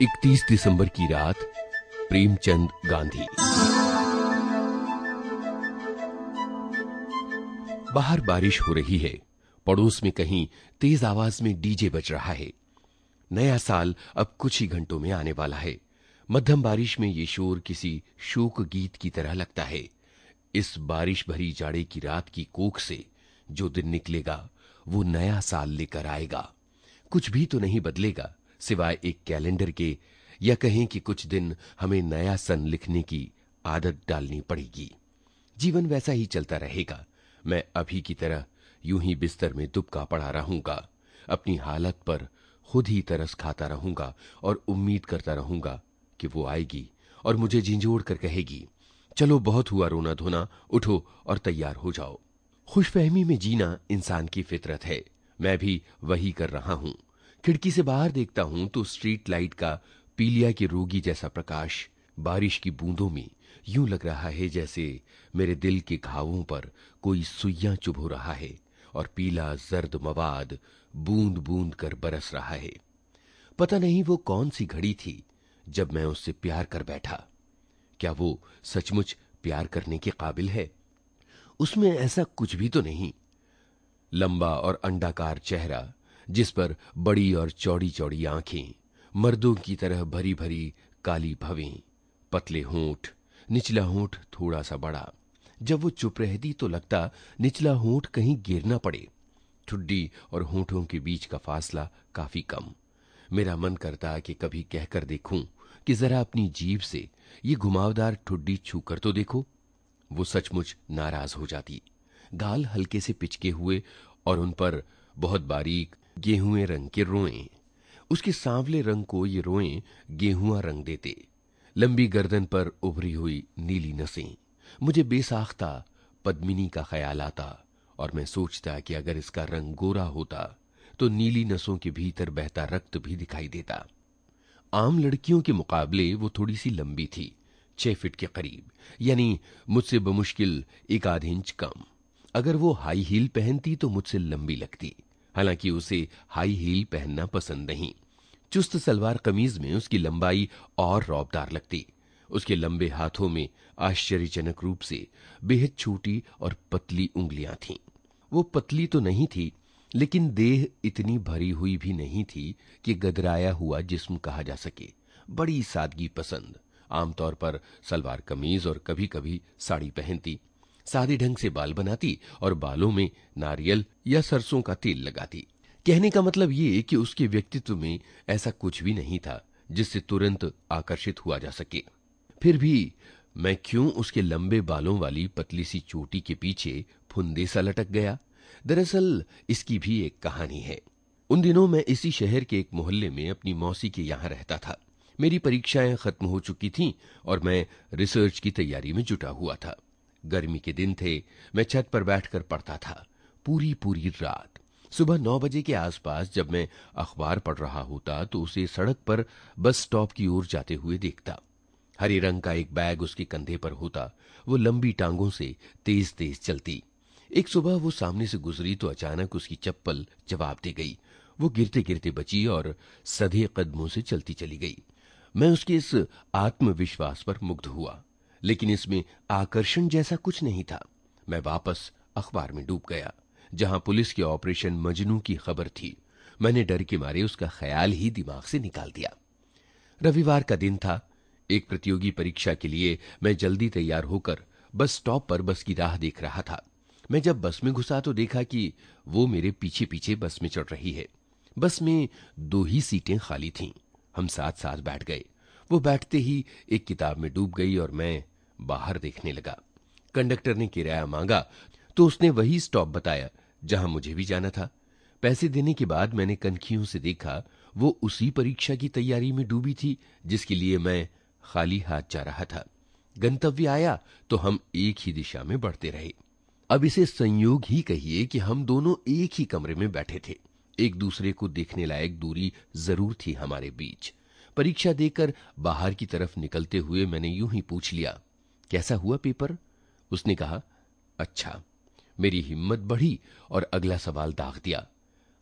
31 दिसंबर की रात, प्रेमचंद गांधी। बाहर बारिश हो रही है। पड़ोस में कहीं तेज आवाज़ में डीजे बज रहा है। नया साल अब कुछ ही घंटों में आने वाला है। मध्यम बारिश में ये शोर किसी शोक गीत की तरह लगता है। इस बारिश भरी जाड़े की रात की कोख से जो दिन निकलेगा, वो नया साल लेकर आएगा। कुछ भी तो नहीं बदलेगा। सिवाय एक कैलेंडर के, या कहें कि कुछ दिन हमें नया सन लिखने की आदत डालनी पड़ेगी। जीवन वैसा ही चलता रहेगा। मैं अभी की तरह यूँ ही बिस्तर में दुबका पड़ा रहूँगा, अपनी हालत पर खुद ही तरस खाता रहूँगा और उम्मीद करता रहूँगा कि वो आएगी और मुझे झिंझोड़ कर कहेगी, चलो बहुत हुआ रोना धोना, उठो और तैयार हो जाओ। खुशफहमी में जीना इंसान की फितरत है। मैं भी वही कर रहा हूँ। खिड़की से बाहर देखता हूँ तो स्ट्रीट लाइट का पीलिया के रोगी जैसा प्रकाश बारिश की बूंदों में यूँ लग रहा है जैसे मेरे दिल के घावों पर कोई सुइयाँ चुभो रहा है और पीला जर्द मवाद बूंद बूंद कर बरस रहा है। पता नहीं वो कौन सी घड़ी थी जब मैं उससे प्यार कर बैठा। क्या वो सचमुच प्यार करने के काबिल है? उसमें ऐसा कुछ भी तो नहीं। लंबा और अंडाकार चेहरा जिस पर बड़ी और चौड़ी चौड़ी आँखें, मर्दों की तरह भरी भरी काली भवें, पतले होंठ, निचला होंठ थोड़ा सा बड़ा। जब वो चुप रहती तो लगता निचला होंठ कहीं गिर ना पड़े। ठुड्डी और होंठों के बीच का फासला काफ़ी कम। मेरा मन करता कि कभी कहकर देखूँ कि जरा अपनी जीभ से ये घुमावदार ठुड्डी छू कर तो देखो। वो सचमुच नाराज़ हो जाती। गाल हल्के से पिचके हुए और उन पर बहुत बारीक गेहुए रंग के रोए। उसके सांवले रंग को ये रोए गेहुआ रंग देते। लंबी गर्दन पर उभरी हुई नीली नसें। मुझे बेसाख्ता पद्मिनी का ख्याल आता और मैं सोचता कि अगर इसका रंग गोरा होता तो नीली नसों के भीतर बहता रक्त भी दिखाई देता। आम लड़कियों के मुकाबले वो थोड़ी सी लंबी थी, छह फिट के करीब, यानी मुझसे बमुश्किल एक आध इंच कम। अगर वो हाई हील पहनती तो मुझसे लंबी लगती। हालाँकि उसे हाई हील पहनना पसंद नहीं। चुस्त सलवार कमीज में उसकी लंबाई और रौबदार लगती। उसके लंबे हाथों में आश्चर्यजनक रूप से बेहद छोटी और पतली उंगलियाँ थीं। वो पतली तो नहीं थी, लेकिन देह इतनी भरी हुई भी नहीं थी कि गदराया हुआ जिस्म कहा जा सके। बड़ी सादगी पसंद। आमतौर पर सलवार कमीज और कभी कभी साड़ी पहनती। सादे ढंग से बाल बनाती और बालों में नारियल या सरसों का तेल लगाती। कहने का मतलब ये कि उसके व्यक्तित्व में ऐसा कुछ भी नहीं था, जिससे तुरंत आकर्षित हुआ जा सके। फिर भी, मैं क्यों उसके लंबे बालों वाली पतली सी चोटी के पीछे फुंदे सा लटक गया? दरअसल, इसकी भी एक कहानी है। उन दिनों मैं इसी शहर के एक मोहल्ले में अपनी मौसी के यहाँ रहता था। मेरी परीक्षाएँ खत्म हो चुकी थीं और मैं रिसर्च की तैयारी में जुटा हुआ था। गर्मी के दिन थे। मैं छत पर बैठकर पढ़ता था। पूरी पूरी रात। सुबह नौ बजे के आसपास जब मैं अखबार पढ़ रहा होता तो उसे सड़क पर बस स्टॉप की ओर जाते हुए देखता। हरे रंग का एक बैग उसके कंधे पर होता। वो लंबी टांगों से तेज तेज चलती। एक सुबह वो सामने से गुजरी तो अचानक उसकी चप्पल जवाब दे गई। वो गिरते गिरते बची और सधे कदमों से चलती चली गई। मैं उसके इस आत्मविश्वास पर मुग्ध हुआ। लेकिन इसमें आकर्षण जैसा कुछ नहीं था। मैं वापस अखबार में डूब गया, जहाँ पुलिस के ऑपरेशन मजनू की खबर थी। मैंने डर के मारे उसका ख्याल ही दिमाग से निकाल दिया। रविवार का दिन था। एक प्रतियोगी परीक्षा के लिए मैं जल्दी तैयार होकर बस स्टॉप पर बस की राह देख रहा था। मैं जब बस में घुसा तो देखा कि वो मेरे पीछे पीछे बस में चढ़ रही है। बस में दो ही सीटें खाली थीं। हम साथ साथ बैठ गए। वो बैठते ही एक किताब में डूब गई और मैं बाहर देखने लगा। कंडक्टर ने किराया मांगा तो उसने वही स्टॉप बताया, जहाँ मुझे भी जाना था। पैसे देने के बाद मैंने कनखियों से देखा, वो उसी परीक्षा की तैयारी में डूबी थी, जिसके लिए मैं खाली हाथ जा रहा था। गंतव्य आया तो हम एक ही दिशा में बढ़ते रहे। अब इसे संयोग ही कहिए कि हम दोनों एक ही कमरे में बैठे थे। एक दूसरे को देखने लायक दूरी ज़रूर थी हमारे बीच। परीक्षा देकर बाहर की तरफ़ निकलते हुए मैंने यूँ ही पूछ लिया कैसा हुआ पेपर? उसने कहा अच्छा मेरी हिम्मत बढ़ी और अगला सवाल दाग दिया।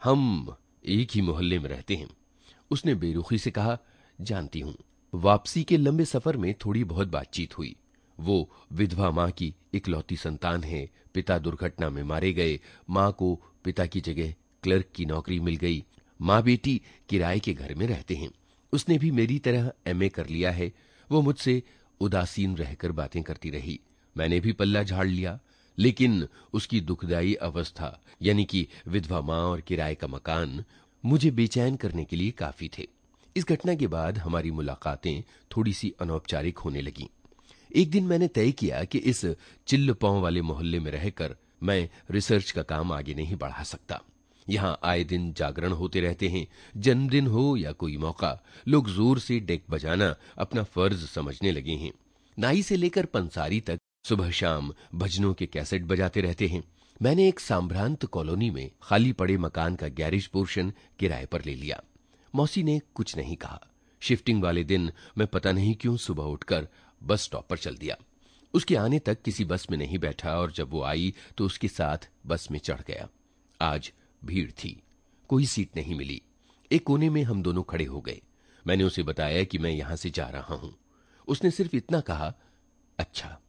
हम एक ही मोहल्ले में रहते हैं। उसने बेरुखी से कहा, जानती हूँ। वापसी के लंबे सफ़र में थोड़ी बहुत बातचीत हुई। वो विधवा माँ की इकलौती संतान है, पिता दुर्घटना में मारे गए, माँ को पिता की जगह क्लर्क की नौकरी मिल गई। माँ बेटी किराए के घर में रहते हैं। उसने भी मेरी तरह एमए कर लिया है। वो मुझसे उदासीन रहकर बातें करती रही। मैंने भी पल्ला झाड़ लिया, लेकिन उसकी दुखदायी अवस्था, यानी कि विधवा माँ और किराए का मकान, मुझे बेचैन करने के लिए काफ़ी थे। इस घटना के बाद हमारी मुलाकातें थोड़ी सी अनौपचारिक होने लगी। एक दिन मैंने तय किया कि इस चिल्ल पाँव वाले मोहल्ले में रहकर मैं रिसर्च का काम आगे नहीं बढ़ा सकता। यहाँ आए दिन जागरण होते रहते हैं, जन्मदिन हो या कोई मौका, लोग ज़ोर से डेक बजाना अपना फ़र्ज़ समझने लगे हैं। नाई से लेकर पंसारी तक सुबह शाम भजनों के कैसेट बजाते रहते हैं। मैंने एक सांभ्रांत कॉलोनी में खाली पड़े मकान का गैरेज पोर्शन किराए पर ले लिया। मौसी ने कुछ नहीं कहा। शिफ्टिंग वाले दिन मैं पता नहीं क्यों सुबह उठकर बस स्टॉप पर चल दिया। उसके आने तक किसी बस में नहीं बैठा और जब वो आई तो उसके साथ बस में चढ़ गया। आज भीड़ थी। कोई सीट नहीं मिली। एक कोने में हम दोनों खड़े हो गए। मैंने उसे बताया कि मैं यहाँ से जा रहा हूँ। उसने सिर्फ़ इतना कहा अच्छा।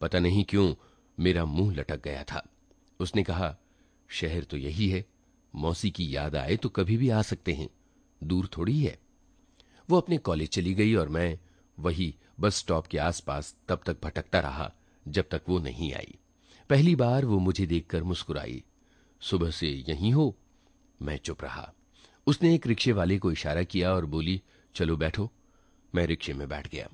पता नहीं क्यों मेरा मुँह लटक गया था। उसने कहा, शहर तो यही है। मौसी की याद आए तो कभी भी आ सकते हैं। दूर थोड़ी है। वो अपने कॉलेज चली गई और मैं वही बस स्टॉप के आसपास तब तक भटकता रहा जब तक वो नहीं आई। पहली बार वो मुझे देखकर मुस्कुराई। सुबह से यहीं हो। मैं चुप रहा। उसने एक रिक्शे वाले को इशारा किया और बोली, चलो बैठो। मैं रिक्शे में बैठ गया।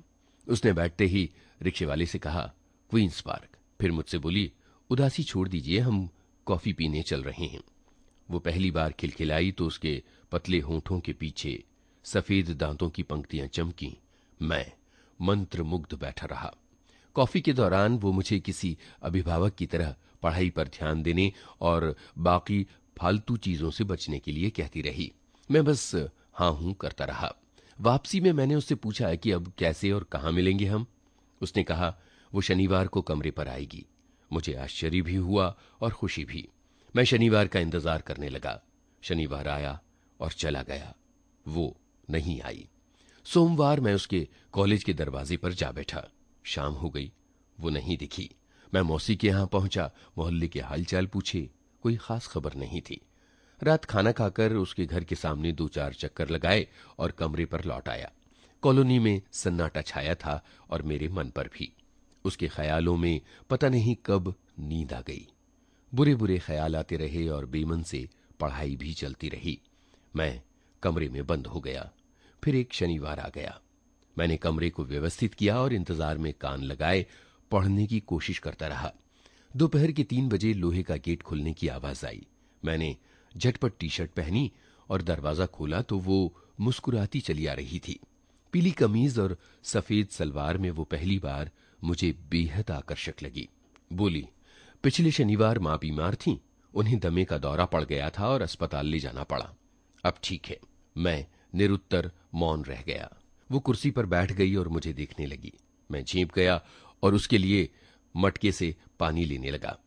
उसने बैठते ही रिक्शे वाले से कहा, क्वींस पार्क। फिर मुझसे बोली, उदासी छोड़ दीजिए, हम कॉफ़ी पीने चल रहे हैं। वो पहली बार खिलखिलाई तो उसके पतले होठों के पीछे सफ़ेद दांतों की पंक्तियाँ चमकी। मैं मंत्र मुग्ध बैठा रहा। कॉफ़ी के दौरान वो मुझे किसी अभिभावक की तरह पढ़ाई पर ध्यान देने और बाकी फालतू चीज़ों से बचने के लिए कहती रही। मैं बस, हाँ हूँ करता रहा। वापसी में मैंने उससे पूछा कि अब कैसे और कहाँ मिलेंगे हम? उसने कहा, वो शनिवार को कमरे पर आएगी। मुझे आश्चर्य भी हुआ और खुशी भी। मैं शनिवार का इंतज़ार करने लगा। शनिवार आया और चला गया। वो नहीं आई। सोमवार मैं उसके कॉलेज के दरवाजे पर जा बैठा। शाम हो गई। वो नहीं दिखी। मैं मौसी के यहाँ पहुँचा, मोहल्ले के हालचाल पूछे, कोई खास खबर नहीं थी। रात खाना खाकर उसके घर के सामने दो चार चक्कर लगाए और कमरे पर लौट आया। कॉलोनी में सन्नाटा छाया था और मेरे मन पर भी। उसके ख्यालों में पता नहीं कब नींद आ गई। बुरे बुरे ख्याल आते रहे और बेमन से पढ़ाई भी चलती रही। मैं कमरे में बंद हो गया। फिर एक शनिवार आ गया। मैंने कमरे को व्यवस्थित किया और इंतज़ार में कान लगाए पढ़ने की कोशिश करता रहा। दोपहर के तीन बजे लोहे का गेट खुलने की आवाज़ आई। मैंने झटपट टी शर्ट पहनी और दरवाज़ा खोला तो वो मुस्कुराती चली आ रही थी। पीली कमीज और सफ़ेद सलवार में वो पहली बार मुझे बेहद आकर्षक लगी। बोली, पिछले शनिवार माँ बीमार थी, उन्हें दमे का दौरा पड़ गया था और अस्पताल ले जाना पड़ा। अब ठीक है। मैं निरुत्तर मौन रह गया। वो कुर्सी पर बैठ गई और मुझे देखने लगी। मैं झीप गया और उसके लिए मटके से पानी लेने लगा।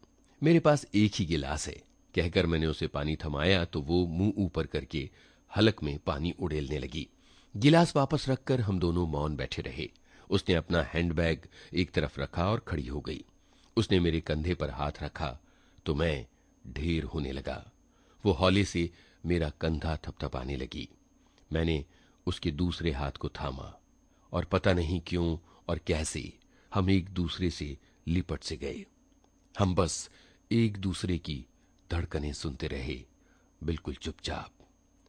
मेरे पास एक ही गिलास है। कहकर मैंने उसे पानी थमाया तो वो मुँह ऊपर करके हलक में पानी उड़ेलने लगी। गिलास वापस रखकर हम दोनों मौन बैठे रहे। उसने अपना हैंडबैग एक तरफ़ रखा और खड़ी हो गई। उसने मेरे कंधे पर हाथ रखा तो मैं ढेर होने लगा। वो हौले से मेरा कंधा थपथपाने लगी। मैंने उसके दूसरे हाथ को थामा और पता नहीं क्यों और कैसे हम एक दूसरे से लिपट से गए। हम बस एक दूसरे की धड़कनें सुनते रहे। बिल्कुल चुपचाप।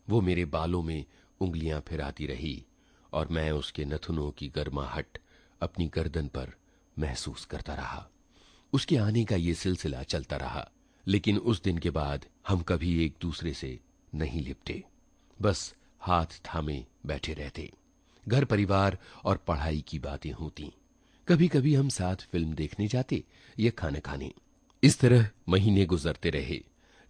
वो मेरे बालों में उंगलियाँ फिराती रही और मैं उसके नथुनों की गर्माहट अपनी गर्दन पर महसूस करता रहा। उसके आने का ये सिलसिला चलता रहा, लेकिन उस दिन के बाद हम कभी एक दूसरे से नहीं लिपटे। बस हाथ थामे बैठे रहते। घर परिवार और पढ़ाई की बातें होती। कभी कभी हम साथ फ़िल्म देखने जाते या खाना खाने। इस तरह महीने गुजरते रहे।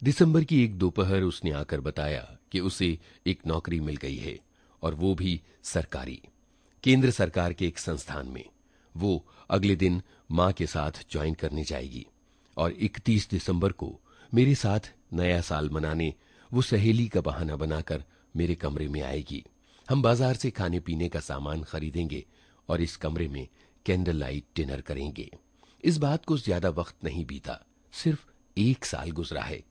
दिसंबर की एक दोपहर उसने आकर बताया कि उसे एक नौकरी मिल गई है और वो भी सरकारी। केंद्र सरकार के एक संस्थान में। वो अगले दिन माँ के साथ ज्वाइन करने जाएगी और 31 दिसंबर को मेरे साथ नया साल मनाने वो सहेली का बहाना बनाकर मेरे कमरे में आएगी। हम बाज़ार से खाने पीने का सामान खरीदेंगे और इस कमरे में कैंडल लाइट डिनर करेंगे। इस बात को ज़्यादा वक्त नहीं बीता। सिर्फ़ एक साल गुजरा है।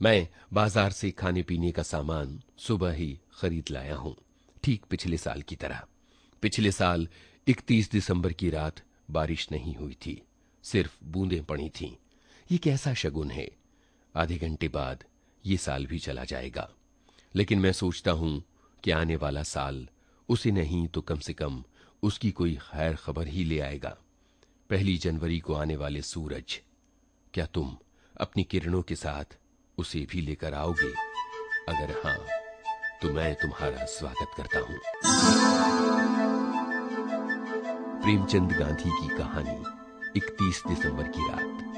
मैं बाज़ार से खाने पीने का सामान सुबह ही खरीद लाया हूँ, ठीक पिछले साल की तरह। पिछले साल 31 दिसंबर की रात बारिश नहीं हुई थी, सिर्फ़ बूंदें पड़ी थीं। ये कैसा शगुन है? आधे घंटे बाद ये साल भी चला जाएगा। लेकिन मैं सोचता हूँ कि आने वाला साल उसे नहीं तो कम से कम उसकी कोई खैर खबर ही ले आएगा। पहली जनवरी को आने वाले सूरज। क्या तुम अपनी किरणों के साथ उसे भी लेकर आओगे? अगर हाँ तो मैं तुम्हारा स्वागत करता हूँ। प्रेमचंद गांधी की कहानी 31 दिसंबर की रात।